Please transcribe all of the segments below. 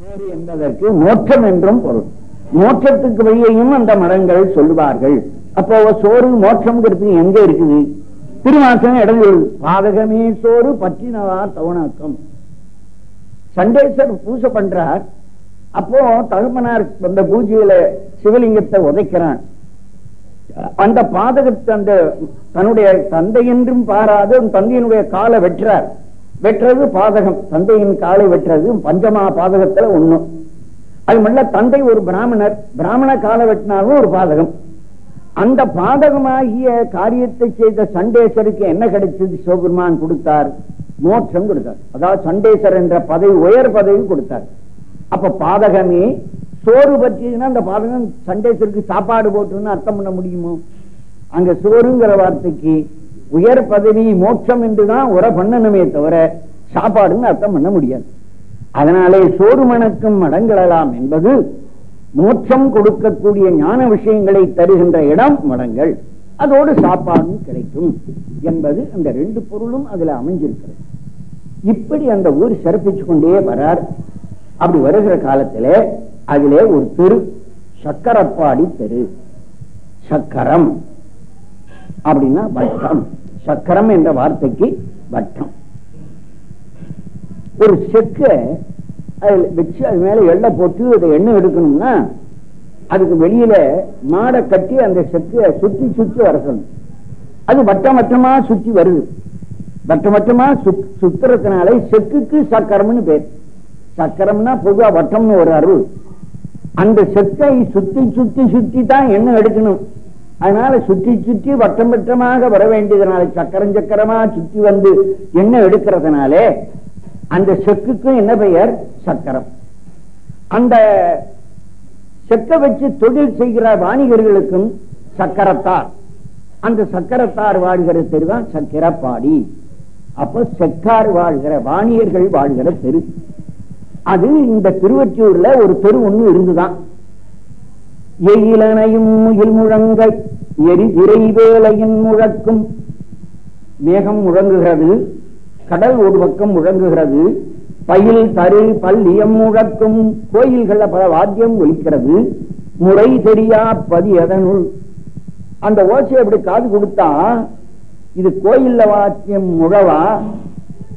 சோறு என்பதற்கு மோட்சம் என்றும் பொருள். மோட்சத்துக்கு வழியையும் அந்த மரங்கள் சொல்லுவார்கள். அப்போ சோறு மோட்சம்ங்கிறது எங்க இருக்குது? திருவாசகம் இடம் பாதகமே சோறு பற்றினவா தவணாக்கம். சண்டேசர் பூஜை பண்றார். அப்போ தகப்பனார் அந்த பூஜையில சிவலிங்கத்தை உதைக்கிறான். அந்த பாதகத்தை அந்த தன்னுடைய தந்தை என்றும் பாராது தந்தையினுடைய காலை வெற்றார் வெட்டுறது பாதகம். தந்தையின் காலை வெட்டுறது பஞ்சமா பாதகத்துல ஒண்ணும் அது மட்டும் தந்தை ஒரு பிராமணர். பிராமண காலை வெட்டினாலும் ஒரு பாதகம். அந்த பாதகமாகிய காரியத்தை செய்த சண்டேசருக்கு என்ன கிடைச்சது? சிவபெருமான் கொடுத்தார். மோட்சம் கொடுத்தார். அதாவது சண்டேசர் என்ற பதவி உயர் பதவி கொடுத்தார். அப்ப பாதகமே சோறு பற்றியதுன்னா அந்த பாதகம் சண்டேசருக்கு சாப்பாடு போட்டுன்னு அர்த்தம் பண்ண முடியுமோ? அங்க சோறுங்கிற வார்த்தைக்கு உயர் பதவி மோட்சம் என்றுதான் உரை பண்ணணுமே தவிர சாப்பாடுன்னு அர்த்தம் பண்ண முடியாது. அதனாலே சோறு மணக்கும் மடங்களலாம் என்பது மோட்சம் கொடுக்கக்கூடிய ஞான விஷயங்களை தருகின்ற இடம் மடங்கள். அதோடு சாப்பாடும் கிடைக்கும் என்பது அந்த ரெண்டு பொருளும் அதுல அமைஞ்சிருக்கிறது. இப்படி அந்த ஊர் சிறப்பிச்சு கொண்டே வரார். அப்படி வருகிற காலத்திலே அதிலே ஒரு தெரு சக்கரப்பாடி தெரு. சக்கரம். அப்படின்னா வட்டம். சக்கரம் என்ற வார்த்தைக்கு வட்டம். ஒரு செக்க வச்சு அது மேல எண்ணெய் போட்டு அதை எண்ணெய் எடுக்கணும்னா அதுக்கு வெளியில மாடை கட்டி அந்த செக்க சுத்தி சுத்தி வர சொல்லணும். அது வட்டம் வட்டமா சுத்தி வருது. வட்டம் வட்டமா சுத்- சுத்துறதுனால செக்குக்கு சக்கரம்னு பேர். சக்கரம்னா பொதுவா வட்டம்னு ஒரு அருள். அந்த செக்கை சுத்தி சுத்தி சுத்தி தான் எண்ணெய் எடுக்கணும். அதனால சுற்றி சுற்றி வட்டம் வட்டமாக வர வேண்டியதுனால சக்கரம் சக்கரமா சுத்தி வந்து எண்ணெய் எடுக்கிறதுனாலே அந்த செக்குக்கும் என்ன பெயர்? சக்கரம். அந்த செக்க வச்சு தொழில் செய்கிற வாணிகர்களுக்கும் சக்கரத்தார். அந்த சக்கரத்தார் வாழ்கிற தெருதான் சக்கரப்பாடி. அப்ப செக்கார் வாழ்கிற வாணியர்கள் வாழ்கிற தெரு. அது இந்த திருவற்றியூர்ல ஒரு தெரு ஒண்ணு இருந்துதான். எயிலனையும் முகில் முழங்க எரி இறைவேலையின் முழக்கும். மேகம் முழங்குகிறது கடல் ஒரு பக்கம் முழங்குகிறது பயில் தரு பள்ளியம் முழக்கும். கோயில்கள்ல பல வாத்தியம் ஒலிக்கிறது முறை தெரியா பதி அதனுள் அந்த ஓசையை அப்படி காது கொடுத்தா இது கோயில்ல வாத்தியம் முழவா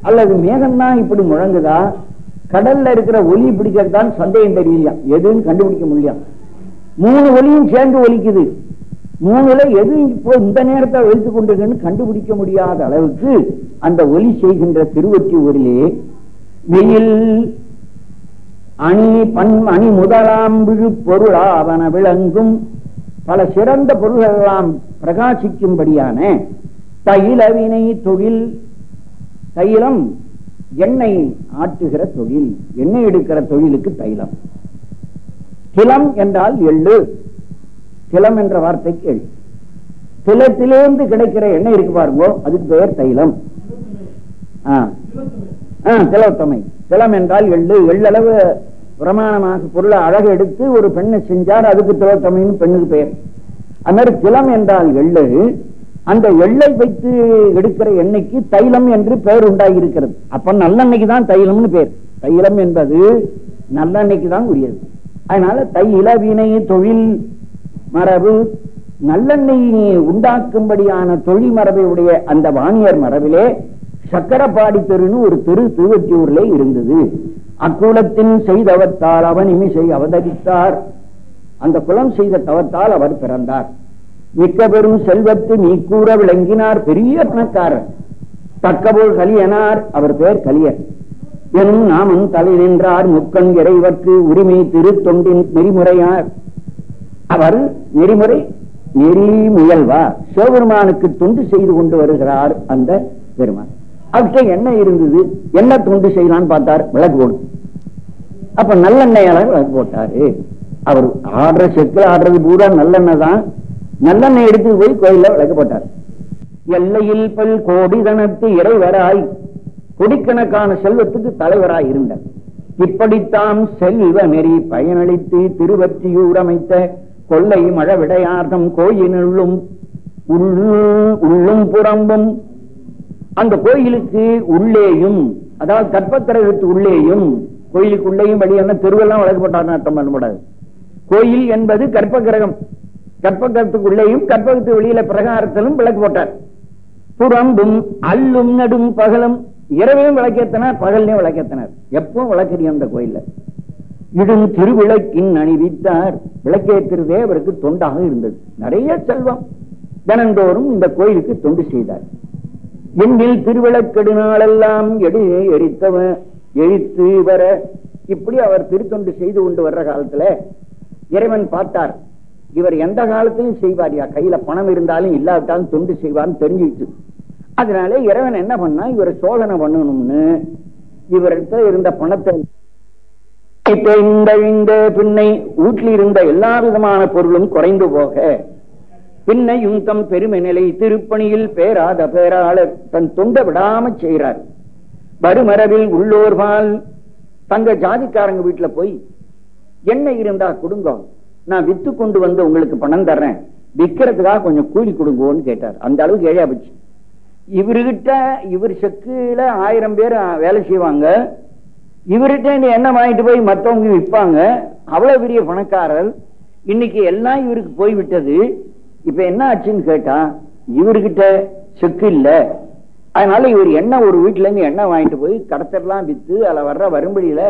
அல்லது மேகம்தான் இப்படி முழங்குதா? கடல்ல இருக்கிற ஒலி பிடிக்கிறது தான் சந்தேகம் தெரியலையா? எதுன்னு கண்டுபிடிக்க முடியும் மூணு ஒலியும் சேர்ந்து ஒலிக்குது. மூணுல எது இப்போ இந்த நேரத்தை வைத்துக் கொண்டிருக்குன்னு கண்டுபிடிக்க முடியாத அளவுக்கு அந்த ஒலி செய்கின்ற திருவொற்றியூரிலே வெயில் அணி பண் அணி முதலாம் விழு பொருளாவன விளங்கும் பல சிறந்த பொருள்கள் எல்லாம் பிரகாசிக்கும்படியான தைலவினை தொழில் தைலம் எண்ணெய் ஆட்டுகிற தொழில் எண்ணெய் எடுக்கிற தொழிலுக்கு தைலம். திலம் என்றால் எள்ளு. திலம் என்ற வார்த்தைக்கு எள் திலத்திலிருந்து கிடைக்கிற எண்ணெய் இருக்கு பாருங்க அதுக்கு பெயர் தைலம். திலத்தமை. திலம் என்றால் எள்ளு. எள்ளளவு பிரமாணமாக பொருளை அழகு எடுத்து ஒரு பெண்ணை செஞ்சார் அதுக்கு திலத்தமைன்னு பெண்ணுக்கு பெயர். அது மாதிரி திலம் என்றால் எள்ளு. அந்த எள்ளை வைத்து எடுக்கிற எண்ணெய்க்கு தைலம் என்று பெயர் உண்டாகி இருக்கிறது அப்ப நல்லெண்ணெய்க்கு தான் தைலம்னு பேர் தைலம் என்பது நல்லெண்ணெய்க்கு தான் உரியது. அதனால தை இளவினை தொழில் மரபு நல்லெண்ணெய் உண்டாக்கும்படியான தொழில் மரபை உடைய அந்த வாணியர் மரபிலே சக்கரப்பாடி தெருன்னு ஒரு தெரு திருவற்றியூர்ல இருந்தது. அக்குலத்தின் செய்தவத்தால் அவன் இமிசை அவதரித்தார். அந்த குலம் செய்த தவத்தால் அவர் பிறந்தார். மிக்க பெரும் செல்வத்து நீ கூற விளங்கினார் பெரிய பணக்காரர். தக்கபோல் கலியனார் அவர் பெயர் கலியன். எனும் நாமம் தலை நின்றார் முக்கண் இறைவர்க்கு உரிமை திருத்தொண்டின் நெறிமுறையார். அவர் நெறிமுறை நெறி முயல்வா. சிவபெருமானுக்கு தொண்டு செய்து கொண்டு வருகிறார் அந்த பெருமான். அவற்றை என்ன இருந்தது? என்ன தொண்டு செய்யலாம்னு பார்த்தார் விளக்கு போடு. அப்ப நல்லெண்ணெயால விளக்கு போட்டாரு. அவர் ஆடுற செக்கில் ஆடுறது பூரா நல்லெண்ணெய் தான் நல்லெண்ணெய் எடுத்து போய் கோயில விளக்கு போட்டார். எல்லையில் பல் கோடி தனத்து இறைவராய் கொடிக்கணக்கான செல்வத்துக்கு தலைவராய் இருந்தார் இப்படித்தாம் செல்வ நெறி பயனளித்து திருவற்றியூர் அமைத்த கொள்ளை மழவிடையார்த்தம் கோயிலுள்ளும் உள்ளும் புறம்பும். அந்த கோயிலுக்கு உள்ளேயும் அதாவது கற்பக்கிரகத்து உள்ளேயும் கோயிலுக்குள்ளேயும் வெளியான தெருவெல்லாம் வழக்கு போட்டாருன்னு அர்த்தம் பண்ணக்கூடாது கோயில் என்பது கற்ப கிரகம் கற்பகத்துக்குள்ளேயும் கற்பகத்து வெளியில பிரகாரத்திலும் விளக்கு போட்டார் புறம்பும் அல்லும் நடும் பகலும் இரவையும் விளக்கேத்தனார் பகல்லையும் விளக்கேத்தனார். எப்பவும் விளக்கறியும் அந்த கோயில்ல. இடும் திருவிளக்கின் அணிவித்தார் விளக்கேற்றுறதே அவருக்கு தொண்டாக இருந்தது. நிறைய செல்வம். தினந்தோறும் இந்த கோயிலுக்கு தொண்டு செய்தார். எண்ணில் திருவிளக்கெடு நாளெல்லாம் எடு எரித்தவன் எரித்து வர. இப்படி அவர் திருத்தொண்டு செய்து கொண்டு வர்ற காலத்துல இறைவன் பார்த்தார். இவர் எந்த காலத்திலும் செய்வாரியா கையில பணம் இருந்தாலும் இல்லாவிட்டாலும் தொண்டு செய்வார்னு தெரிஞ்சுக்கிட்டு அதனால இறைவன் என்ன பண்ணா இவரை சோதனை பண்ணணும்னு இவரிடத்துல இருந்த பணத்தை இந்த பின்னை வீட்டில் இருந்த எல்லா விதமான பொருளும் குறைந்து போக பின்னை யுங்கம் பெருமை நிலை திருப்பணியில் பேராத பேராளர் தன் தொண்டை விடாம செய்கிறார். வருமரவில் உள்ளோர்பால் தங்க ஜாதிக்காரங்க வீட்டுல போய் என்ன இருந்தா கொடுங்க நான் வித்து கொண்டு வந்து உங்களுக்கு பணம் தர்றேன். விற்கிறதுக்காக கொஞ்சம் கூலி கொடுங்கோன்னு கேட்டார். அந்த அளவுக்கு ஏழையா போச்சு. இவர்கிட்ட இவர் செக்குல ஆயிரம் பேர் வேலை செய்வாங்க. இவர்கிட்ட என்ன எண்ணெய் வாங்கிட்டு போய் மற்றவங்க விற்பாங்க அவ்வளவு பெரிய பணக்காரர். இன்னைக்கு எல்லாம் இவருக்கு போய் விட்டது. இப்ப என்ன ஆச்சுன்னு கேட்டா இவர்கிட்ட செக்கு இல்ல. அதனால இவர் எண்ணெய் ஒரு வீட்டுல இருந்து எண்ணெய் வாங்கிட்டு போய் கடத்தெல்லாம் வித்து அதுல வர்ற வரும்படியில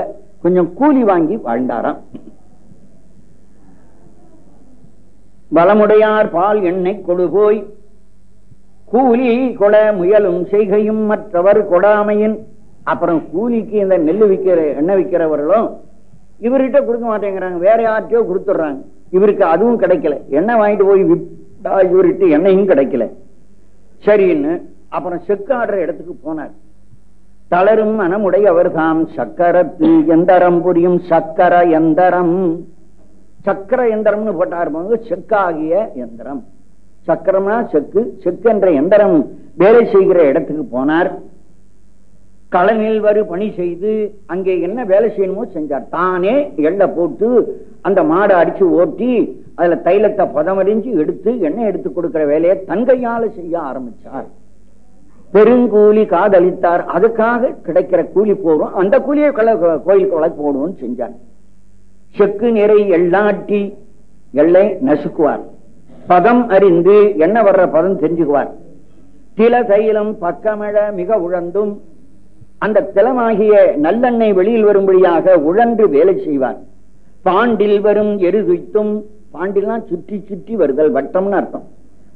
கொஞ்சம் கூலி வாங்கி வாழ்ந்தாராம். பலமுடையார் பால் எண்ணெய் கொடு போய் கூலி கொட முயலும் செய்கையும் மற்றவர் கொடாமையின். அப்புறம் கூலிக்கு இந்த நெல் விற்கிற எண்ணெய் விற்கிறவர்களும் இவர்கிட்ட கொடுக்க மாட்டேங்கிறாங்க. வேற யார்கிட்டயோ கொடுத்துட்றாங்க. இவருக்கு அதுவும் கிடைக்கல. எண்ணெய் வாங்கிட்டு போய் விட்டா இவர்கிட்ட எண்ணெயும் கிடைக்கல. சரின்னு அப்புறம் செக்கு ஆடுற இடத்துக்கு போனார். தளரும் மனமுடையவர் தாம் சக்கரத்து எந்தரம் புரியும்? சக்கர எந்தரம்? சக்கர எந்திரம்னு போட்டார் செக்காகிய எந்திரம். சக்கரமா செக்கு செக்கு என்ற எந்திரம் வேலை செய்கிற இடத்துக்கு போனார். களனில் வரு பணி செய்து அங்கே என்ன வேலை செய்யணுமோ செஞ்சார். தானே எள்ள போட்டு அந்த மாடை அடிச்சு ஓட்டி அதுல தைலத்தை பதமறிஞ்சு எடுத்து எண்ணெய் எடுத்து கொடுக்கிற வேலையை தங்கையால செய்ய ஆரம்பிச்சார். பெருங்கூலி காதளித்தார் அதுக்காக கிடைக்கிற கூலி போடும் அந்த கூலியை கோயிலுக்கு கொலை போடுவோம் செஞ்சார். செக்கு நிறை எள்ளாட்டி எள்ளை நசுக்குவார். பதம் அறிந்து என்ன வர்ற பதம் தெரிஞ்சுக்குவார். தில தைலம் பக்கமழ மிக உழந்தும் அந்த திலமாகிய நல்லெண்ணெய் வெளியில் வரும்படியாக உழன்று வேலை செய்வார். பாண்டில் வரும் எருதுத்தும் பாண்டிலாம் சுற்றி சுற்றி வருதல் வட்டம்னு அர்த்தம்.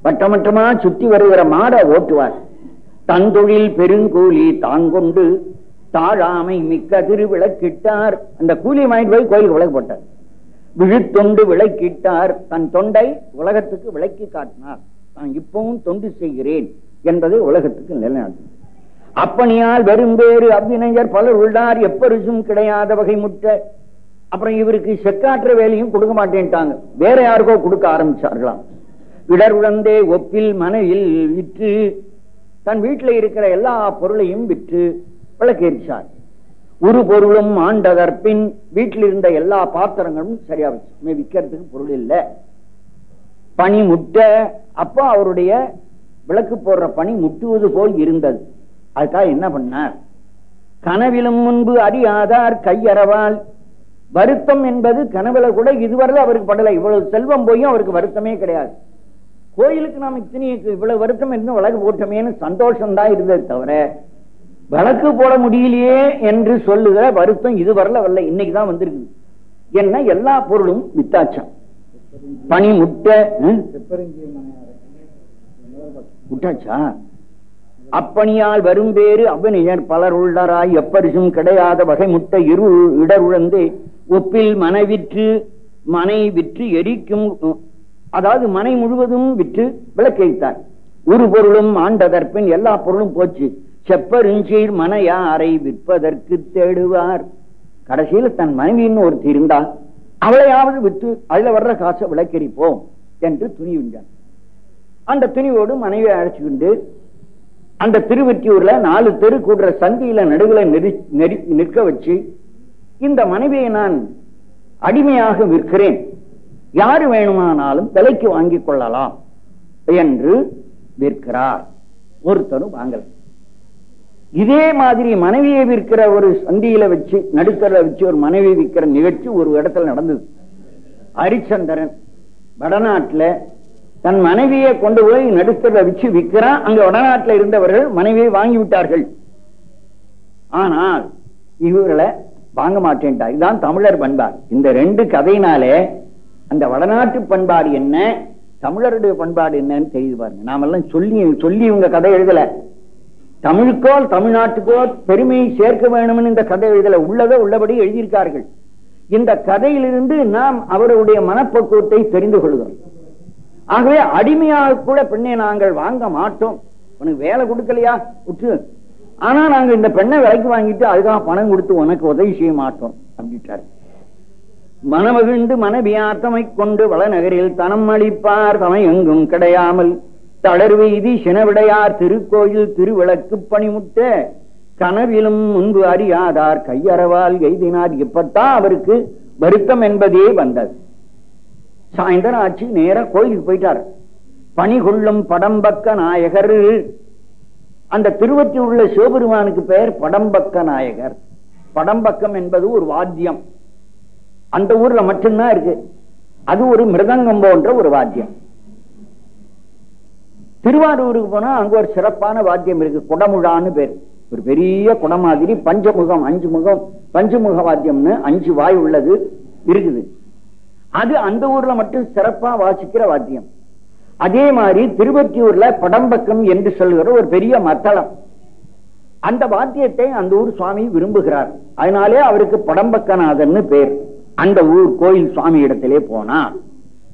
வட்டமட்டமா சுற்றி வருகிற மாட ஓட்டுவார். தந்தொழில் பெருங்கூலி தாங்கொண்டு தாழாமை மிக்க திருவிளக்கிட்டார் அந்த கூலி வாங்கிட்டு போய் கோயிலுக்கு விளக்கு போட்டார். விழுத்தொண்டு விளக்கிட்டார். தன் தொண்டை உலகத்துக்கு விளக்கி காட்டினார். நான் இப்பவும் தொண்டு செய்கிறேன் என்பதை உலகத்துக்கு நிலைநாட்டினார் அப்பனியால் வெறும் வேறு அவ்வினைஞர் பலர் உள்ளார். எப்பரிசும் கிடையாத வகை முட்ட அப்புறம் இவருக்கு செக்காற்ற வேலையும் கொடுக்க மாட்டேன்ட்டாங்க. வேற யாருக்கோ கொடுக்க ஆரம்பிச்சார்களாம். இடர் உழந்தே ஒப்பில் மனையில் விற்று தன் வீட்டில் இருக்கிற எல்லா பொருளையும் விற்று விளக்கேறிச்சார் ஒரு பொருளும் ஆண்டதற்பின் வீட்டில் இருந்த எல்லா பாத்திரங்களும் சரியா வச்சு விற்கிறதுக்கு பொருள் இல்லை. பனி முட்ட அப்போ அவருடைய விளக்கு போடுற பணி முட்டுவது போல் இருந்தது. அதுக்காக என்ன பண்ணார்? கனவிலும் முன்பு அறியாதார் கையறவால். வருத்தம் என்பது கனவுல கூட இதுவரை அவருக்கு படல. இவ்வளவு செல்வம் போயும் அவருக்கு வருத்தமே கிடையாது. கோயிலுக்கு நாம் இத்தனை இவ்வளவு வருத்தம் இருந்து வழக்கு போட்டோமேனு சந்தோஷம் தான் இருந்தது தவிர வழக்கு போட முடியலையே என்று சொல்லுகிற வருத்தம் இது வரல வரல இன்னைக்குதான் வந்திருக்கு. என்ன எல்லா பொருளும் வித்தாச்சம். பனி முட்டை விட்டாச்சா அப்பணியால் வரும் பேரு அவ்வனியர் பலர் உள்ளராய் எப்பரிசும் கிடையாத வகை முட்டை இரு இடருழந்து ஒப்பில் மனைவிற்று மனை விற்று எரிக்கும் அதாவது மனை முழுவதும் விற்று விளக்கழித்தார் ஒரு பொருளும் ஆண்டதற்பின் எல்லா பொருளும் போச்சு. செப்பருஞ்சீர் மனையாரை விற்பதற்கு தேடுவார். கடைசியில் தன் மனைவின்னு ஒருத்தி இருந்தா அவளையாவது விட்டு அதுல வர்ற காசை விளக்கரிப்போம் என்று துணிவிஞ்சார் அந்த துணிவோடு மனைவியை அழைச்சுக்கிண்டு அந்த திருவெற்றியூர்ல நாலு தெரு கூடுற சந்தியில நடுவுல நிற்க வச்சு இந்த மனைவியை நான் அடிமையாக விற்கிறேன். யாரு வேணுமானாலும் விலைக்கு வாங்கிக் கொள்ளலாம் என்று விற்கிறார். ஒருத்தரும் வாங்கலாம் இதே மாதிரி மனைவியை விற்கிற ஒரு சந்தியில வச்சு நடுத்தர வச்சு ஒரு மனைவி விற்கிற நிகழ்ச்சி ஒரு இடத்துல நடந்தது. ஹரிச்சந்திரன் வடநாட்டுல தன் மனைவியை கொண்டு போய் நடுத்தர வச்சு விற்கிறான். அங்க வடநாட்டில் இருந்தவர்கள் மனைவியை வாங்கி விட்டார்கள். ஆனால் இவர்களை வாங்க மாட்டேன்டா இதுதான் தமிழர் பண்பாடு. இந்த ரெண்டு கதையினாலே அந்த வடநாட்டு பண்பாடு என்ன தமிழருடைய பண்பாடு என்னன்னு தெரியுது பாருங்க. நாமெல்லாம் சொல்லி சொல்லி இவங்க கதை எழுதல. தமிழுக்கோ தமிழ்நாட்டுக்கோ பெருமையை சேர்க்க வேணும்னு இந்த கதை எழுதல உள்ளதை உள்ளபடி எழுதியிருக்கார்கள். இந்த கதையிலிருந்து நாம் அவருடைய மனப்பக்குவத்தை தெரிந்து கொள்கிறோம். ஆகவே அடிமையாக கூட பெண்ணை நாங்கள் வாங்க மாட்டோம். உனக்கு வேலை கொடுக்கலையா? உற்று ஆனா நாங்க இந்த பெண்ணை விலைக்கு வாங்கிட்டு அதுக்காக பணம் கொடுத்து உனக்கு உதவி செய்ய மாட்டோம் அப்படின்ட்டாரு மனமகிழ்ந்து மனவியாத்தமை கொண்டு வளநகரில் தனம் அளிப்பார் தமை எங்கும் கிடையாமல். தளர்வெய்தி சினவிடையார் திருக்கோயில் திருவிளக்கு பணிமுட்ட கனவிலும் முன்பு அறியாதார் கையறவால் எய்தினார். இப்பத்தான் அவருக்கு வருத்தம் என்பதே வந்தது. சாயந்தரம் ஆட்சி நேர கோயிலுக்கு போயிட்டார். பணி கொள்ளும் படம்பக்க நாயகர். அந்த திருவத்தி உள்ள சிவபெருமானுக்கு பெயர் படம்பக்க நாயகர். படம்பக்கம் என்பது ஒரு வாத்தியம். அந்த ஊர்ல மட்டும்தான் இருக்கு. அது ஒரு மிருதங்கம் போன்ற ஒரு வாத்தியம். திருவாரூருக்கு போனா அங்க ஒரு சிறப்பான வாத்தியம் இருக்கு. குடமுழான்னு பேர். ஒரு பெரிய குடம் மாதிரி பஞ்சமுகம் அஞ்சு முகம். பஞ்சமுக வாத்தியம்னு அஞ்சு வாய் உள்ளது இருக்குது. அது அந்த ஊர்ல மட்டும் சிறப்பா வாசிக்கிற வாத்தியம். அதே மாதிரி திருவத்தியூர்ல படம்பக்கம் என்று சொல்கிற ஒரு பெரிய மத்தளம். அந்த வாத்தியத்தை அந்த ஊர் சுவாமி விரும்புகிறார். அதனாலே அவருக்கு படம்பக்கநாதன் பேர். அந்த ஊர் கோயில் சுவாமி இடத்திலே போனா.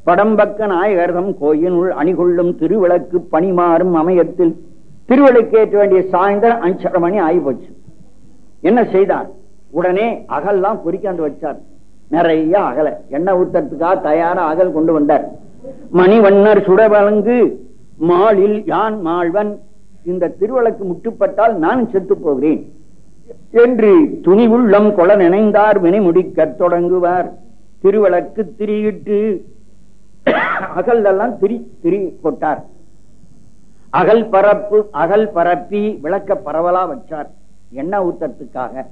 படம்பக்க நாயகர்தம் கோயிலுள் அணிகொள்ளும் திருவிளக்கு பணிமாறும் அமையத்தில் திருவிளக்கேற்ற வேண்டிய சாயந்தரம் அஞ்சரை மணி ஆகி போச்சு என்ன செய்தார்? உடனே அகல்லாம் பொறிக்காந்து வச்சார். நிறைய அகல. எண்ணெய் ஊத்தத்துக்காக தயாரா அகல் கொண்டு வந்தார். மணிவண்ணர் சுடவழங்கு மாளில் யான் மாழ்வன். இந்த திருவிளக்கு முட்டுப்பட்டால் நான் செத்து போகிறேன். என்று துணிவுள்ளம் கொல நினைந்தார். வினை முடிக்க தொடங்குவார். திருவிளக்கு திரியிட்டு அகல் எல்லாம் திரி திரி போட்டார். அகல் பரப்பு அகல் பரப்பி விளக்க பரவலா வச்சார். எண்ணெய் ஊத்தத்துக்காக.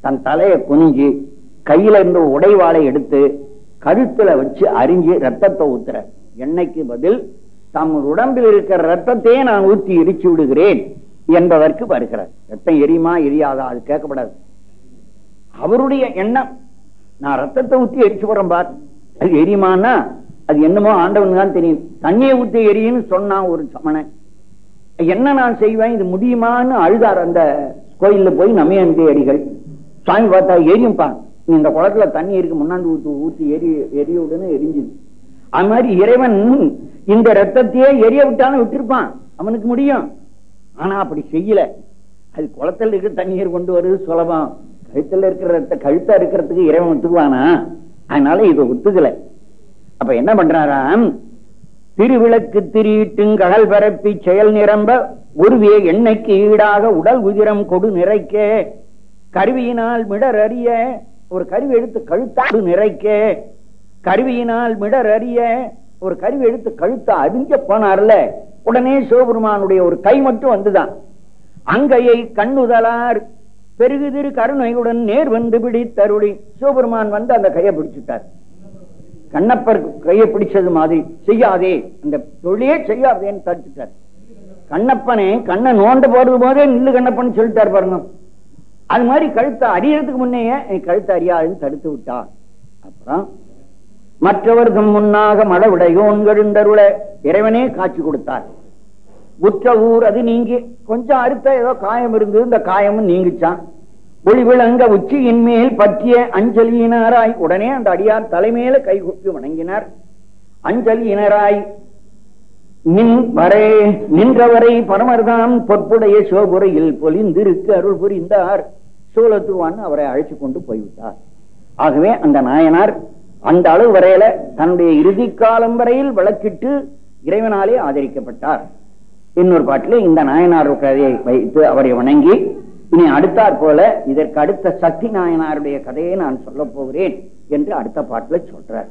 தன் தலையை குனிஞ்சு கையில இருந்த உடைவாளை எடுத்து கழுத்துல வச்சு அரிஞ்சு ரத்தத்தை ஊத்துற. எண்ணெய்க்கு பதில்? தம் உடம்பில் இருக்கிற ரத்தத்தையே நான் ஊத்தி எரிச்சு விடுகிறேன் என்பதற்கு வருகிறார். ரத்தம் எரியுமா எரியாதா? அது கேட்கப்படாது. அவருடைய எண்ணம் நான் ரத்தத்தை ஊத்தி எரிச்சு போறேன் பார். அது எரியுமான்னா அது என்னமோ ஆண்டவன் தான் தெரியும். தண்ணியை ஊத்தி எரியுன்னு சொன்னான் ஒரு சமணன். என்ன நான் செய்வேன்? இது முடியுமான்னு அழுதார் அந்த கோயில்ல போய் நமையந்தி அடிகள். சாமி பார்த்தா எரியும்பா நீ இந்த குளத்துல தண்ணி இருக்கு முன்னாண்டு ஊத்து ஊத்தி எரி எரிய உடனே எரிஞ்சுது. அது மாதிரி இறைவன் இந்த ரத்தத்தையே எரிய விட்டாலும் விட்டுருப்பான். அவனுக்கு முடியும். ஆனா அப்படி செய்யல. அது குளத்துல இருக்கிற தண்ணீர் கொண்டு வருது சுலபம். கழுத்துல இருக்கிற ரத்த கழுத்தா இருக்கிறதுக்கு இறைவன் ஒத்துக்குவானா? அதனால இதை ஒத்துக்கல. அப்ப என்ன பண்றாராம்? திருவிளக்கு திரியிட்டும் கடல் பரப்பி செயல் நிரம்ப உருவிய எண்ணெய்க்கு ஈடாக உடல் உதிரம் கொடு நிறைக்க. கருவியினால் மிடர் அறிய ஒரு கருவி எடுத்து கழுத்தாடு நிறைக்க. கருவியினால் மிடர் அறிய ஒரு கருவி எடுத்து கழுத்தா அறிஞ்ச போனார்ல உடனே சிவபெருமானுடைய ஒரு கை மட்டும் வந்துதான். அங்கையை கண்ணுதலார் பெருகுதிரு கருணையுடன் நேர் வந்து பிடித்தருளி. சிவபெருமான் வந்து அந்த கையை பிடிச்சிட்டார். கண்ணப்பர் கையை பிடிச்சது மாதிரி செய்யாதே அந்த தொழிலே செய்யாதேன்னு தடுத்துட்டார். கண்ணப்பனே கண்ணை நோண்ட போறது போதே நில்லு கண்ணப்பன் சொல்லிட்டார் பாருங்க. அது மாதிரி கழுத்தை அறியறதுக்கு முன்னையே கழுத்தை அறியாதுன்னு தடுத்து விட்டார். அப்புறம் மற்றவர்கள் முன்னாக மழவிடையோன் எழுந்தருள இறைவனே காட்சி கொடுத்தார். உற்ற ஊர் அது நீங்கி கொஞ்சம் அறுத்த ஏதோ காயம் இருந்தது இந்த காயமும் நீங்கிச்சான். ஒளி விளங்க உச்சியின் மேல் பற்றிய அஞ்சலியினராய் உடனே அந்த அடியார் தலைமையில கைகூப்பி வணங்கினார். அஞ்சலியினராய் நின் வரே நின்றவரை பரமர்தாம் பொற்புடைய சோபுரையில் பொலிந்திருக்கு அருள் புரிந்தார். சோழத்துவான் அவரை அழைச்சு கொண்டு போய்விட்டார். ஆகவே அந்த நாயனார் அந்த அளவு வரையில தன்னுடைய இறுதி காலம் வரையில் விளக்கிட்டு இறைவனாலே ஆதரிக்கப்பட்டார். இன்னொரு பாட்டில் இந்த நாயனார் கதையை வைத்து அவரை வணங்கி இனி அடுத்தாற் போல இதற்கு அடுத்த சக்தி நாயனாருடைய கதையை நான் சொல்ல போகிறேன் என்று அடுத்த பாட்டில் சொல்றார்.